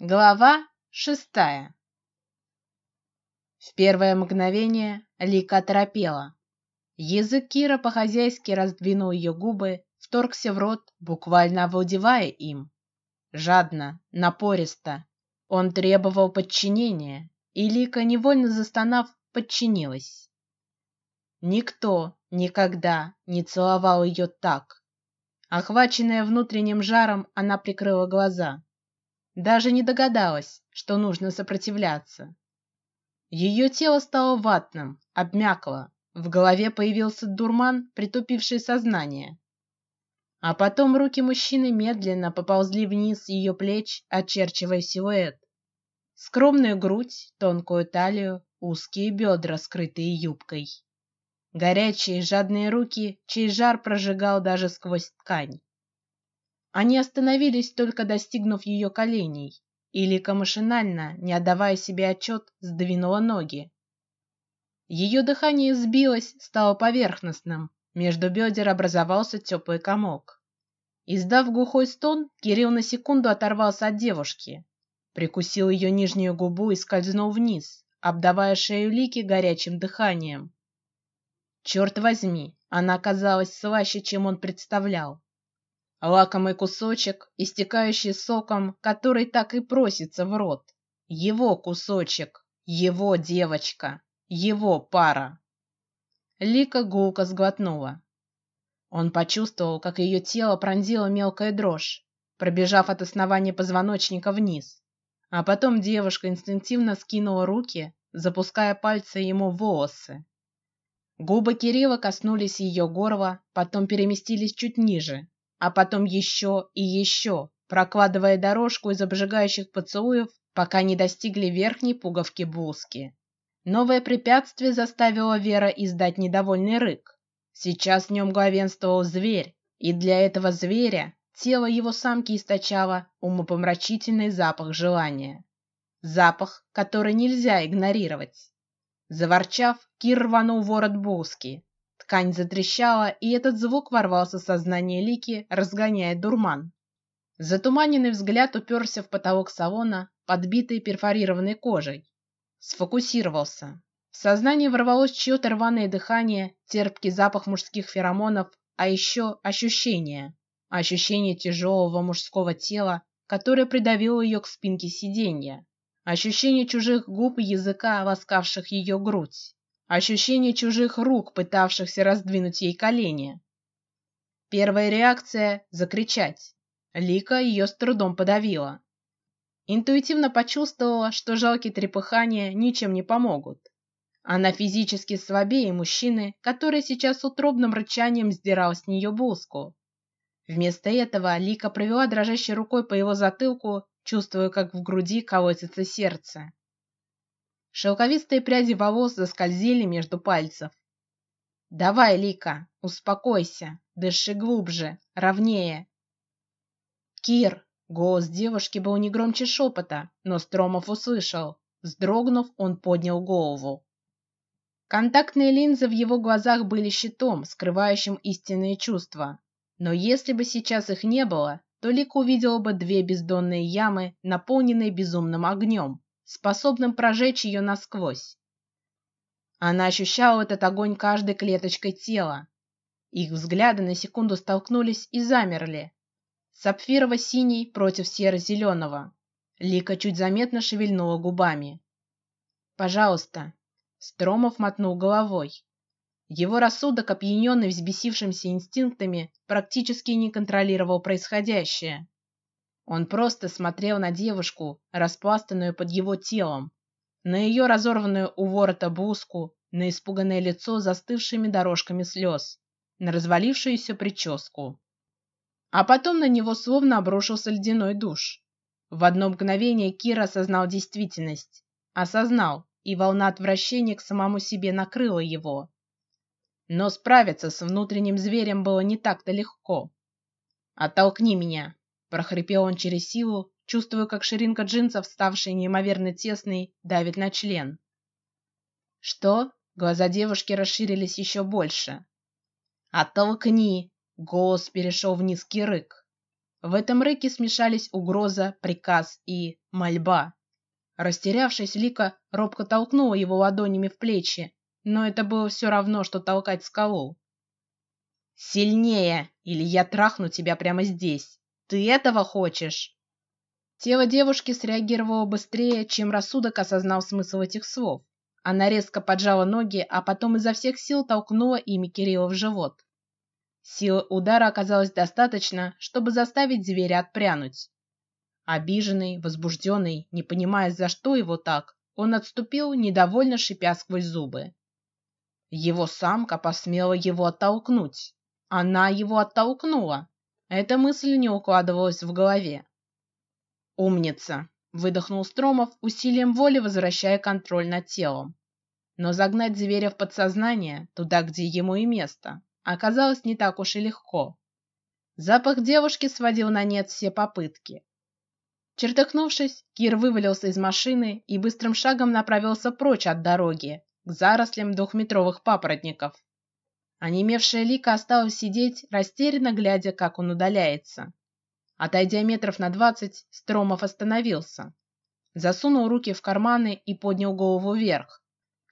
Глава шестая. В первое мгновение Лика оторопела. Язык Кира по-хозяйски раздвинул ее губы, вторгся в рот, буквально овладевая им. Жадно, напористо. Он требовал подчинения, и Лика, невольно застонав, подчинилась. Никто никогда не целовал ее так. Охваченная внутренним жаром, она прикрыла глаза даже не догадалась, что нужно сопротивляться. Ее тело стало ватным, обмякло, в голове появился дурман, притупивший сознание. А потом руки мужчины медленно поползли вниз ее плеч, очерчивая силуэт. Скромную грудь, тонкую талию, узкие бедра, скрытые юбкой. Горячие, жадные руки, чей жар прожигал даже сквозь ткань. Они остановились только достигнув ее коленей, и Лика машинально, не отдавая себе отчет, сдвинула ноги. Ее дыхание сбилось, стало поверхностным, между бедер образовался теплый комок. Издав глухой стон, Кирилл на секунду оторвался от девушки, прикусил ее нижнюю губу и скользнул вниз, обдавая шею Лики горячим дыханием. Черт возьми, она оказалась слаще, чем он представлял лакомый кусочек, истекающий соком, который так и просится в рот. Его кусочек, его девочка, его пара. Лика гулко сглотнула. Он почувствовал, как ее тело пронзила мелкая дрожь, пробежав от основания позвоночника вниз, а потом девушка инстинктивно скинула руки, запуская пальцы ему в волосы. Губы Кирилла коснулись ее горла, потом переместились чуть ниже, а потом еще и еще, прокладывая дорожку из обжигающих поцелуев, пока не достигли верхней пуговки блузки. Новое препятствие заставило Вера издать недовольный рык. Сейчас в нем главенствовал зверь, и для этого зверя тело его самки источало умопомрачительный запах желания, запах, который нельзя игнорировать. Заворчав, Кир рванул ворот блузки, Ткань затрещала, и этот звук ворвался в сознание Лики, разгоняя дурман. Затуманенный взгляд уперся в потолок салона, подбитый перфорированной кожей. Сфокусировался. В сознание ворвалось чье-то рваное дыхание, терпкий запах мужских феромонов, а еще ощущение, ощущение тяжелого мужского тела, которое придавило ее к спинке сиденья, ощущение чужих губ и языка, ласкавших ее грудь ощущение чужих рук, пытавшихся раздвинуть ей колени. Первая реакция — закричать. Лика ее с трудом подавила. Интуитивно почувствовала, что жалкие трепыхания ничем не помогут. Она физически слабее мужчины, который сейчас утробным рычанием сдирал с нее блузку. Вместо этого Лика провела дрожащей рукой по его затылку, чувствуя, как в груди колотится сердце. Шелковистые пряди волос заскользили между пальцев. Давай, Лика, успокойся, дыши глубже, ровнее. Кир, голос девушки был не громче шепота, но Стромов услышал. Вздрогнув, он поднял голову. Контактные линзы в его глазах были щитом, скрывающим истинные чувства. Но если бы сейчас их не было, то Лика увидела бы две бездонные ямы, наполненные безумным огнем способным прожечь ее насквозь. Она ощущала этот огонь каждой клеточкой тела. Их взгляды на секунду столкнулись и замерли. Сапфирово-синий против серо-зеленого. Лика чуть заметно шевельнула губами. Пожалуйста. Стромов мотнул головой. Его рассудок, опьяненный взбесившимися инстинктами, практически не контролировал происходящее. Он просто смотрел на девушку, распластанную под его телом, на ее разорванную у ворота блузку, на испуганное лицо застывшими дорожками слез, на развалившуюся прическу. А потом на него словно обрушился ледяной душ. В одно мгновение Кира осознал действительность, осознал, и волна отвращения к самому себе накрыла его. Но справиться с внутренним зверем было не так-то легко. Оттолкни меня, прохрипел он через силу, чувствуя, как ширинка джинсов, ставшая неимоверно тесной, давит на член. Что? Глаза девушки расширились еще больше. Оттолкни! Голос перешел в низкий рык. В этом рыке смешались угроза, приказ и мольба. Растерявшись, Лика робко толкнула его ладонями в плечи, но это было все равно, что толкать скалу. Сильнее, или я трахну тебя прямо здесь. Ты этого хочешь? Тело девушки среагировало быстрее, чем рассудок осознал смысл этих слов. Она резко поджала ноги, а потом изо всех сил толкнула ими Кирилла в живот. Силы удара оказалось достаточно, чтобы заставить зверя отпрянуть. Обиженный, возбужденный, не понимая, за что его так, он отступил, недовольно шипя сквозь зубы. Его самка посмела его оттолкнуть. Она его оттолкнула. Эта мысль не укладывалась в голове. Умница, выдохнул Стромов усилием воли, возвращая контроль над телом. Но загнать зверя в подсознание, туда, где ему и место, оказалось не так уж и легко. Запах девушки сводил на нет все попытки. Чертыхнувшись, Кир вывалился из машины и быстрым шагом направился прочь от дороги к зарослям двухметровых папоротников. Онемевшая Лика осталась сидеть, растерянно глядя, как он удаляется. Отойдя метров на двадцать, Стромов остановился, засунул руки в карманы и поднял голову вверх,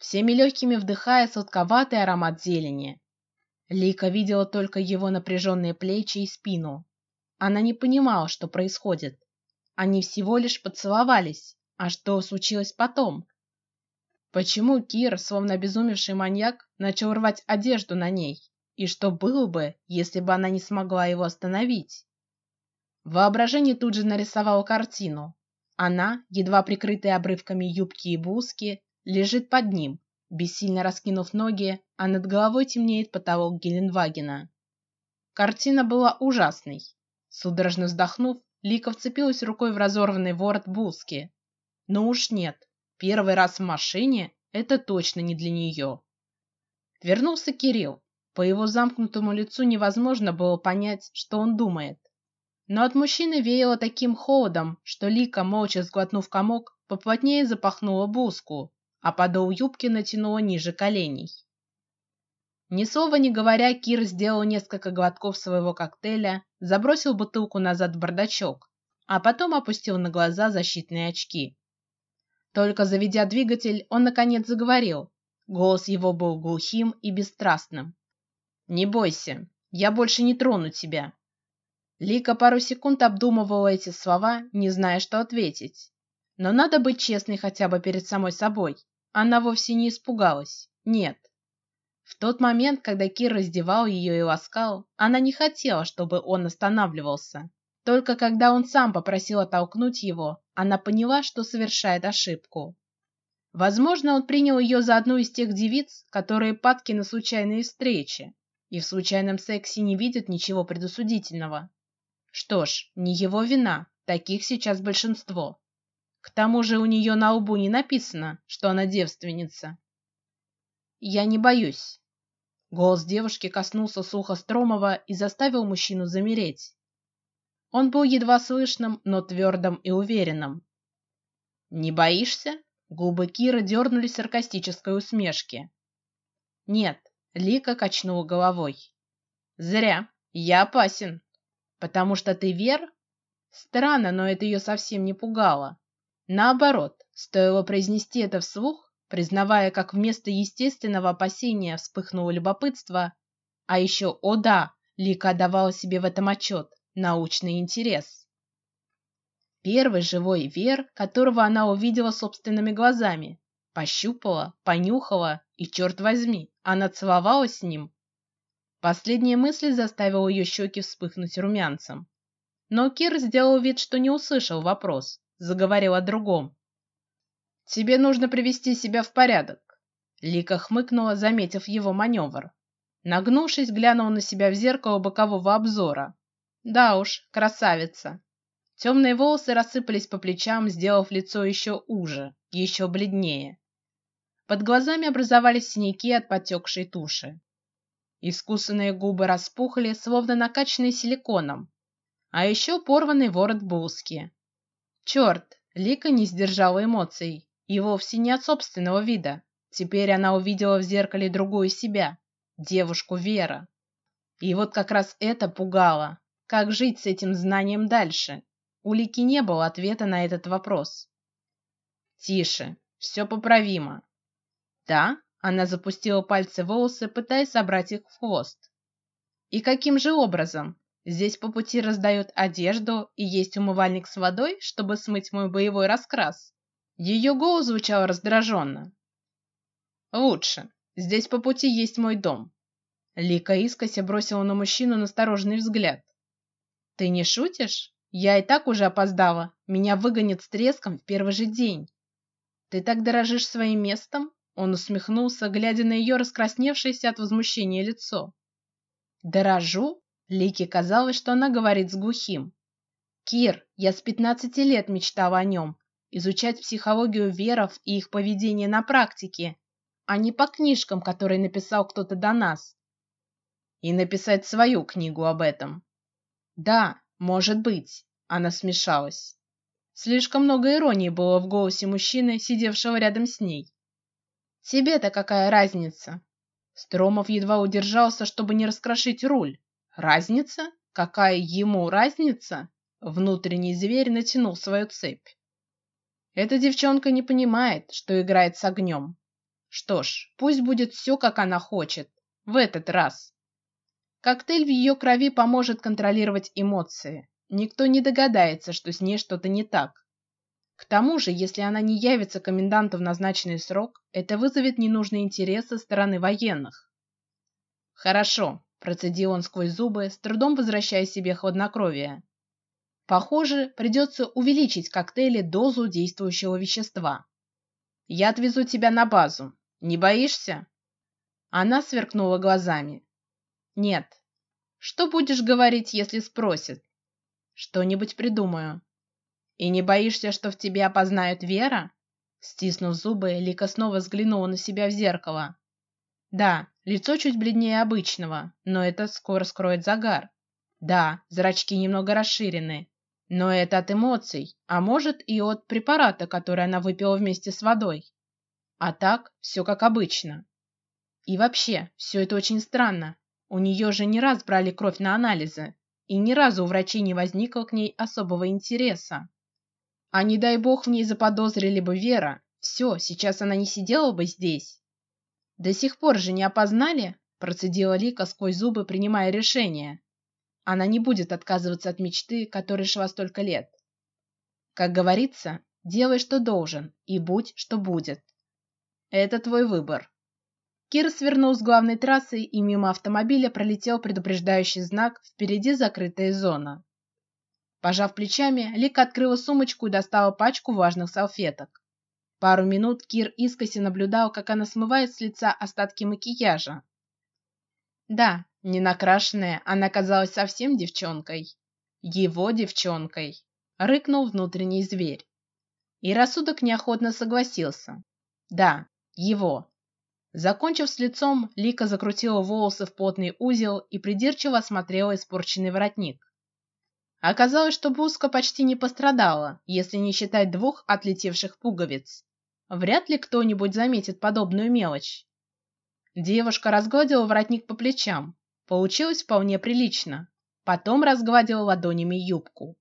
всеми легкими вдыхая сладковатый аромат зелени. Лика видела только его напряженные плечи и спину. Она не понимала, что происходит. Они всего лишь поцеловались. А что случилось потом? Почему Кир, словно обезумевший маньяк, начал рвать одежду на ней? И что было бы, если бы она не смогла его остановить? Воображение тут же нарисовало картину. Она, едва прикрытая обрывками юбки и блузки, лежит под ним, бессильно раскинув ноги, а над головой темнеет потолок Геленвагена. Картина была ужасной. Судорожно вздохнув, Лика вцепилась рукой в разорванный ворот блузки. Но уж нет, первый раз в машине это точно не для нее. Вернулся Кирилл. По его замкнутому лицу невозможно было понять, что он думает. Но от мужчины веяло таким холодом, что Лика, молча сглотнув комок, поплотнее запахнула блузку, а подол юбки натянула ниже коленей. Ни слова не говоря, Кир сделал несколько глотков своего коктейля, забросил бутылку назад в бардачок, а потом опустил на глаза защитные очки. Только заведя двигатель, он наконец заговорил. Голос его был глухим и бесстрастным. Не бойся, я больше не трону тебя. Лика пару секунд обдумывала эти слова, не зная, что ответить. Но надо быть честной хотя бы перед самой собой. Она вовсе не испугалась. Нет, в тот момент, когда Кир раздевал ее и ласкал, она не хотела, чтобы он останавливался. Только когда он сам попросил оттолкнуть его, она поняла, что совершает ошибку. Возможно, он принял ее за одну из тех девиц, которые падки на случайные встречи и в случайном сексе не видят ничего предосудительного. Что ж, не его вина, таких сейчас большинство. К тому же у нее на лбу не написано, что она девственница. Я не боюсь. Голос девушки коснулся слуха Стромова и заставил мужчину замереть. Он был едва слышным, но твердым и уверенным. Не боишься? Губы Кира дернулись саркастической усмешке. Нет, Лика качнула головой. Зря. Я опасен, потому что ты Вер. Странно, но это ее совсем не пугало. Наоборот, стоило произнести это вслух, признавая, как вместо естественного опасения вспыхнуло любопытство, а еще, о да, Лика давала себе в этом отчет, научный интерес. Первый живой Вер, которого она увидела собственными глазами, пощупала, понюхала и, черт возьми, она целовалась с ним. Последняя мысль заставила ее щеки вспыхнуть румянцем. Но Кир сделал вид, что не услышал вопрос, заговорил о другом, Тебе нужно привести себя в порядок. Лика хмыкнула, заметив его маневр. Нагнувшись, глянула на себя в зеркало бокового обзора. Да уж, красавица. Темные волосы рассыпались по плечам, сделав лицо еще уже, еще бледнее. Под глазами образовались синяки от потекшей туши. Искусанные губы распухли, словно накачанные силиконом, а еще порванный ворот блузки. Черт, Лика не сдержала эмоций и вовсе не от собственного вида. Теперь она увидела в зеркале другую себя, девушку Вера. И вот как раз это пугало. Как жить с этим знанием дальше. У Лики не было ответа на этот вопрос. Тише, все поправимо. Да, она запустила пальцы в волосы, пытаясь собрать их в хвост. И каким же образом? Здесь по пути раздают одежду и есть умывальник с водой, чтобы смыть мой боевой раскрас. Ее голос звучал раздраженно. Лучше. Здесь по пути есть мой дом. Лика искося бросила на мужчину настороженный взгляд. Ты не шутишь? Я и так уже опоздала. Меня выгонят с треском в первый же день. Ты так дорожишь своим местом? Он усмехнулся, глядя на ее раскрасневшееся от возмущения лицо. Дорожу? Лике казалось, что она говорит с глухим. Кир, я с пятнадцати лет мечтала о нем, изучать психологию веров и их поведение на практике, а не по книжкам, которые написал кто-то до нас. И написать свою книгу об этом. Да, может быть. Она смешалась. Слишком много иронии было в голосе мужчины, сидевшего рядом с ней. Тебе-то какая разница? Стромов едва удержался, чтобы не раскрошить руль. Разница? Какая ему разница? Внутренний зверь натянул свою цепь. Эта девчонка не понимает, что играет с огнем. Что ж, пусть будет все, как она хочет. В этот раз. Коктейль в ее крови поможет контролировать эмоции. Никто не догадается, что с ней что-то не так. К тому же, если она не явится коменданту в назначенный срок, это вызовет ненужный интерес со стороны военных. Хорошо, процедил он сквозь зубы, с трудом возвращая себе хладнокровие. Похоже, придется увеличить коктейле дозу действующего вещества. Я отвезу тебя на базу. Не боишься? Она сверкнула глазами. Нет. Что будешь говорить, если спросят? Что-нибудь придумаю. И не боишься, что в тебе опознают Вера? Стиснув зубы, Лика снова взглянула на себя в зеркало. Да, лицо чуть бледнее обычного, но это скоро скроет загар. Да, зрачки немного расширены, но это от эмоций, а может и от препарата, который она выпила вместе с водой. А так все как обычно. И вообще, все это очень странно. У нее же не раз брали кровь на анализы, и ни разу у врачей не возникло к ней особого интереса. А не дай бог в ней заподозрили бы Вера, все, сейчас она не сидела бы здесь. До сих пор же не опознали, процедила Лика сквозь зубы, принимая решение. Она не будет отказываться от мечты, которой шла столько лет. Как говорится, делай, что должен, и будь, что будет. Это твой выбор. Кир свернул с главной трассы и мимо автомобиля пролетел предупреждающий знак «Впереди закрытая зона». Пожав плечами, Лика открыла сумочку и достала пачку влажных салфеток. Пару минут Кир искоси наблюдал, как она смывает с лица остатки макияжа. Да, не накрашенная, она казалась совсем девчонкой, его девчонкой. Рыкнул внутренний зверь, и рассудок неохотно согласился. Да, его. Закончив с лицом, Лика закрутила волосы в плотный узел и придирчиво осмотрела испорченный воротник. Оказалось, что блузка почти не пострадала, если не считать двух отлетевших пуговиц. Вряд ли кто-нибудь заметит подобную мелочь. Девушка разгладила воротник по плечам. Получилось вполне прилично. Потом разгладила ладонями юбку.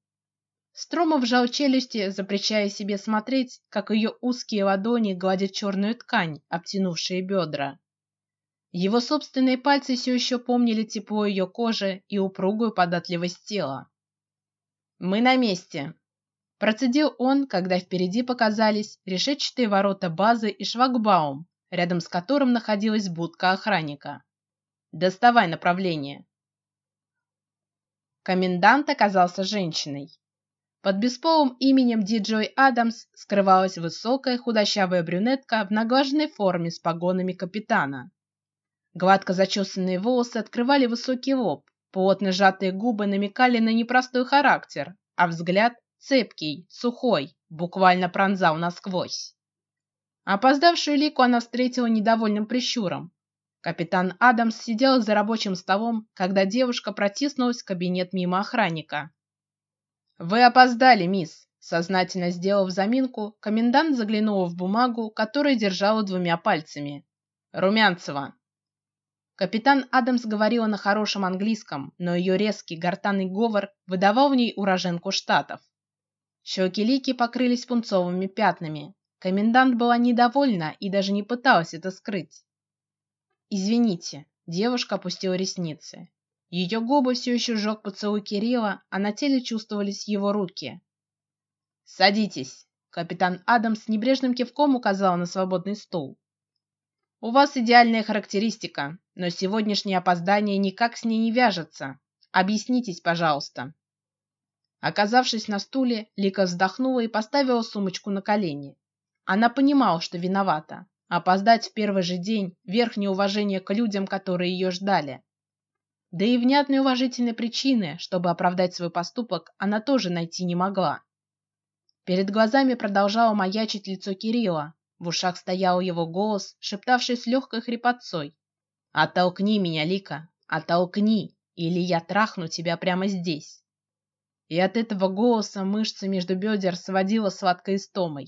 Стромов вжал челюсти, запрещая себе смотреть, как ее узкие ладони гладят черную ткань, обтянувшие бедра. Его собственные пальцы все еще помнили тепло ее кожи и упругую податливость тела. Мы на месте. Процедил он, когда впереди показались решетчатые ворота базы и шлагбаум, рядом с которым находилась будка охранника. Доставай направление. Комендант оказался женщиной. Под бесполым именем Диджой Адамс скрывалась высокая худощавая брюнетка в наглаженной форме с погонами капитана. Гладко зачесанные волосы открывали высокий лоб, Плотно сжатые губы намекали на непростой характер, а взгляд цепкий, сухой, буквально пронзал насквозь. Опоздавшую Лику она встретила недовольным прищуром. Капитан Адамс сидел за рабочим столом, когда девушка протиснулась в кабинет мимо охранника. Вы опоздали, мисс. Сознательно сделав заминку, комендант заглянул в бумагу, которую держала двумя пальцами. Румянцева. Капитан Адамс говорила на хорошем английском, но ее резкий гортанный говор выдавал в ней уроженку штатов. Щеки Лики покрылись пунцовыми пятнами. Комендант была недовольна и даже не пыталась это скрыть. Извините, девушка опустила ресницы. Ее губы все еще жег поцелуй Кирилла, а на теле чувствовались его руки. Садитесь. Капитан Адамс небрежным кивком указал на свободный стул. У вас идеальная характеристика, но сегодняшнее опоздание никак с ней не вяжется. Объяснитесь, пожалуйста. Оказавшись на стуле, Лика вздохнула и поставила сумочку на колени. Она понимала, что виновата. Опоздать в первый же день – верх неуважения к людям, которые ее ждали. Да и внятной уважительной причины, чтобы оправдать свой поступок, она тоже найти не могла. Перед глазами продолжало маячить лицо Кирилла, в ушах стоял его голос, шептавший с легкой хрипотцой: "Оттолкни меня, Лика, оттолкни, или я трахну тебя прямо здесь". И от этого голоса мышцы между бедер сводила сладкой истомой.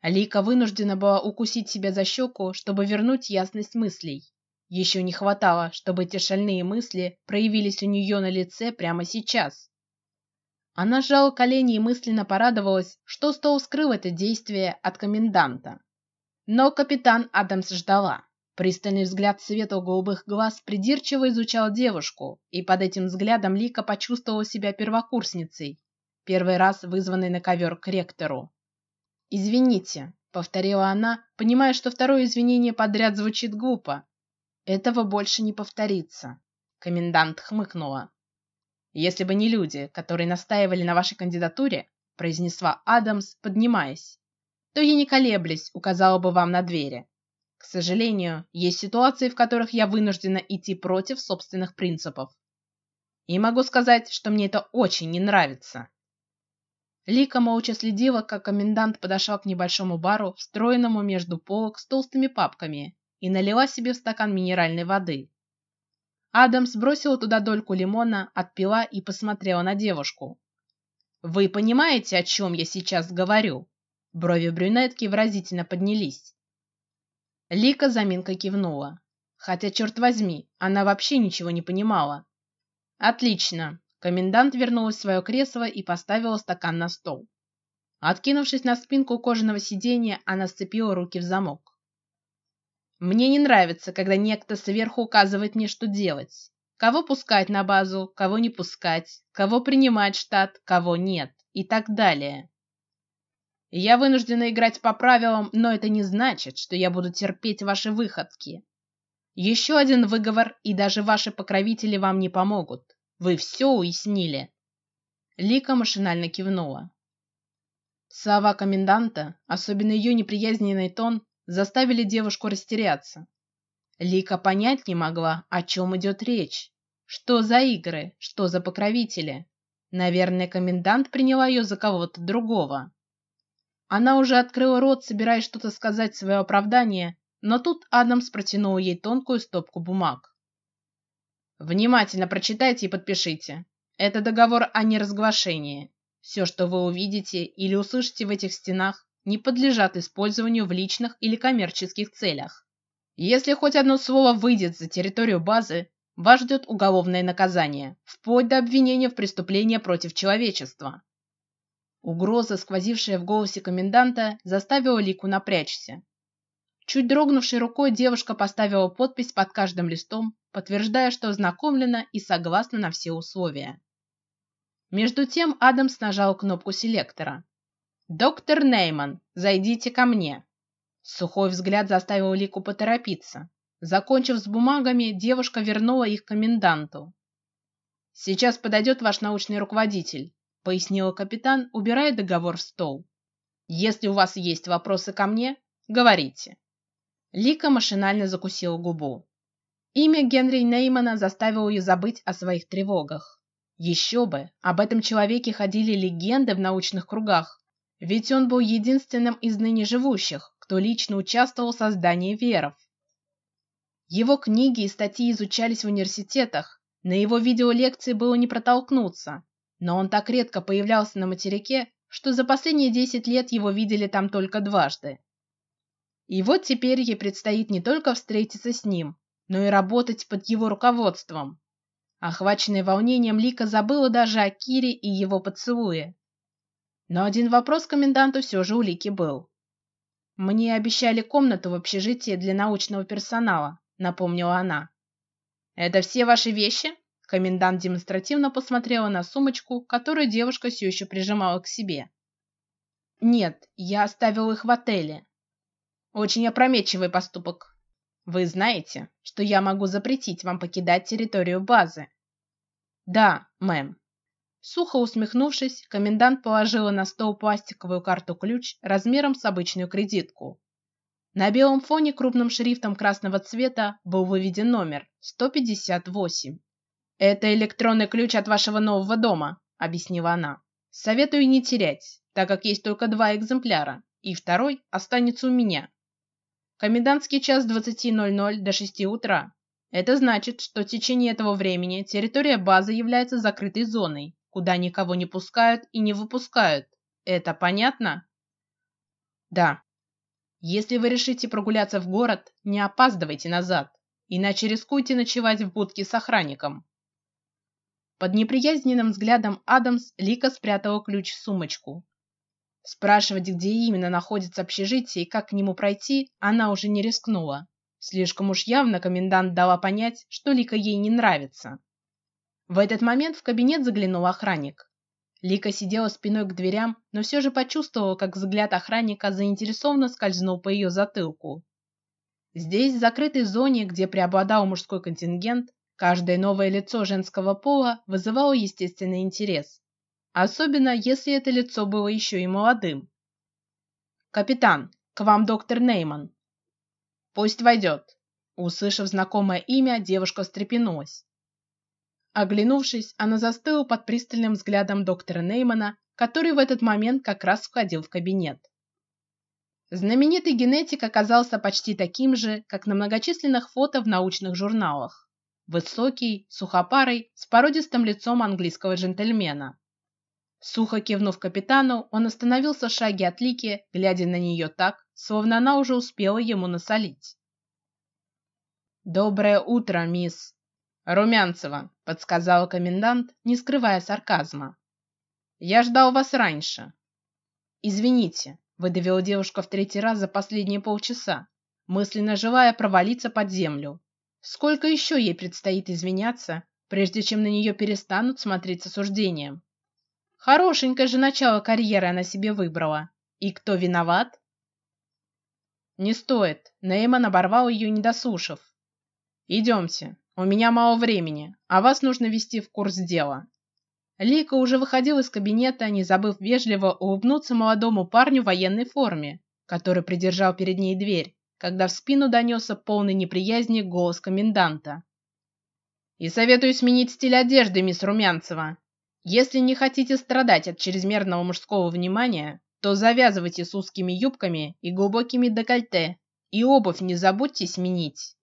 Лика вынуждена была укусить себя за щеку, чтобы вернуть ясность мыслей. Еще не хватало, чтобы эти шальные мысли проявились у нее на лице прямо сейчас. Она сжала колени и мысленно порадовалась, что Стоу скрыл это действие от коменданта. Но капитан Адамс ждала. Пристальный взгляд светло-голубых глаз придирчиво изучал девушку, и под этим взглядом Лика почувствовала себя первокурсницей, первый раз вызванной на ковер к ректору. Извините, повторила она, понимая, что второе извинение подряд звучит глупо. Этого больше не повторится. Комендант хмыкнула. Если бы не люди, которые настаивали на вашей кандидатуре, произнесла Адамс, поднимаясь, то я не колеблясь указала бы вам на двери. К сожалению, есть ситуации, в которых я вынуждена идти против собственных принципов. И могу сказать, что мне это очень не нравится. Лика молча следила, как комендант подошел к небольшому бару, встроенному между полок с толстыми папками, и налила себе в стакан минеральной воды. Адамс бросила туда дольку лимона, отпила и посмотрела на девушку. Вы понимаете, о чем я сейчас говорю? Брови брюнетки выразительно поднялись. Лика заминкой кивнула, хотя черт возьми, она вообще ничего не понимала. Отлично. Комендант вернулась в свое кресло и поставила стакан на стол. Откинувшись на спинку кожаного сиденья, она сцепила руки в замок. Мне не нравится, когда некто сверху указывает мне, что делать, кого пускать на базу, кого не пускать, кого принимать в штат, кого нет и так далее. Я вынуждена играть по правилам, но это не значит, что я буду терпеть ваши выходки. Еще один выговор, и даже ваши покровители вам не помогут. Вы все уяснили. Лика машинально кивнула. Слова коменданта, особенно ее неприязненный тон, заставили девушку растеряться. Лика понять не могла, о чем идет речь, что за игры, что за покровители. Наверное, комендант приняла ее за кого-то другого. Она уже открыла рот, собираясь что-то сказать свое оправдание, но тут Адамс протянул ей тонкую стопку бумаг. Внимательно прочитайте и подпишите. Это договор о неразглашении. Все, что вы увидите или услышите в этих стенах, не подлежат использованию в личных или коммерческих целях. Если хоть одно слово выйдет за территорию базы, вас ждет уголовное наказание, вплоть до обвинения в преступлении против человечества. Угроза, сквозившая в голосе коменданта, заставила Лику напрячься. Чуть дрогнувшей рукой девушка поставила подпись под каждым листом, подтверждая, что ознакомлена и согласна на все условия. Между тем Адамс нажал кнопку селектора. Доктор Нейман, зайдите ко мне. Сухой взгляд заставил Лику поторопиться. Закончив с бумагами, девушка вернула их коменданту. Сейчас подойдет ваш научный руководитель, пояснила капитан, убирая договор в стол. Если у вас есть вопросы ко мне, говорите. Лика машинально закусила губу. Имя Генри Неймана заставило ее забыть о своих тревогах. Еще бы, об этом человеке ходили легенды в научных кругах, ведь он был единственным из ныне живущих, кто лично участвовал в создании веров. Его книги и статьи изучались в университетах, на его видеолекции было не протолкнуться, но он так редко появлялся на материке, что за последние десять лет его видели там только дважды. И вот теперь ей предстоит не только встретиться с ним, но и работать под его руководством. Охваченная волнением, Лика забыла даже о Кире и его поцелуе. Но один вопрос коменданту все же у Лики был. Мне обещали комнату в общежитии для научного персонала, напомнила она. Это все ваши вещи? Комендант демонстративно посмотрела на сумочку, которую девушка все еще прижимала к себе. Нет, я оставил их в отеле. Очень опрометчивый поступок. Вы знаете, что я могу запретить вам покидать территорию базы. Да, мэм. Сухо усмехнувшись, комендант положила на стол пластиковую карту-ключ размером с обычную кредитку. На белом фоне крупным шрифтом красного цвета был выведен номер 158. Это электронный ключ от вашего нового дома, объяснила она. Советую не терять, так как есть только два экземпляра, и второй останется у меня. Комендантский час с 20:00 до 6 утра. Это значит, что в течение этого времени территория базы является закрытой зоной, куда никого не пускают и не выпускают. Это понятно? Да. Если вы решите прогуляться в город, не опаздывайте назад, иначе рискуете ночевать в будке с охранником. Под неприязненным взглядом Адамс Лика спрятала ключ в сумочку, Спрашивать, где именно находится общежитие и как к нему пройти, она уже не рискнула. Слишком уж явно комендант дала понять, что Лика ей не нравится. В этот момент в кабинет заглянул охранник. Лика сидела спиной к дверям, но все же почувствовала, как взгляд охранника заинтересованно скользнул по ее затылку. Здесь, в закрытой зоне, где преобладал мужской контингент, каждое новое лицо женского пола вызывало естественный интерес особенно если это лицо было еще и молодым. Капитан, к вам доктор Нейман. Пусть войдет. Услышав знакомое имя, девушка встрепенулась. Оглянувшись, она застыла под пристальным взглядом доктора Неймана, который в этот момент как раз входил в кабинет. Знаменитый генетик оказался почти таким же, как на многочисленных фото в научных журналах. Высокий, сухопарый, с породистым лицом английского джентльмена. Сухо кивнув капитану, он остановился в шаге от Лики, глядя на нее так, словно она уже успела ему насолить. Доброе утро, мисс Румянцева, подсказал комендант, не скрывая сарказма. Я ждал вас раньше. Извините, выдавила девушка в третий раз за последние полчаса, мысленно желая провалиться под землю. Сколько еще ей предстоит извиняться, прежде чем на нее перестанут смотреть с осуждением? Хорошенькое же начало карьеры она себе выбрала. И кто виноват? Не стоит. Нейман оборвал ее, не дослушав. Идемте. У меня мало времени, а вас нужно вести в курс дела. Лика уже выходил из кабинета, не забыв вежливо улыбнуться молодому парню в военной форме, который придержал перед ней дверь, когда в спину донесся полный неприязни голос коменданта. И советую сменить стиль одежды, мисс Румянцева. Если не хотите страдать от чрезмерного мужского внимания, то завязывайте с узкими юбками и глубокими декольте, и обувь не забудьте сменить.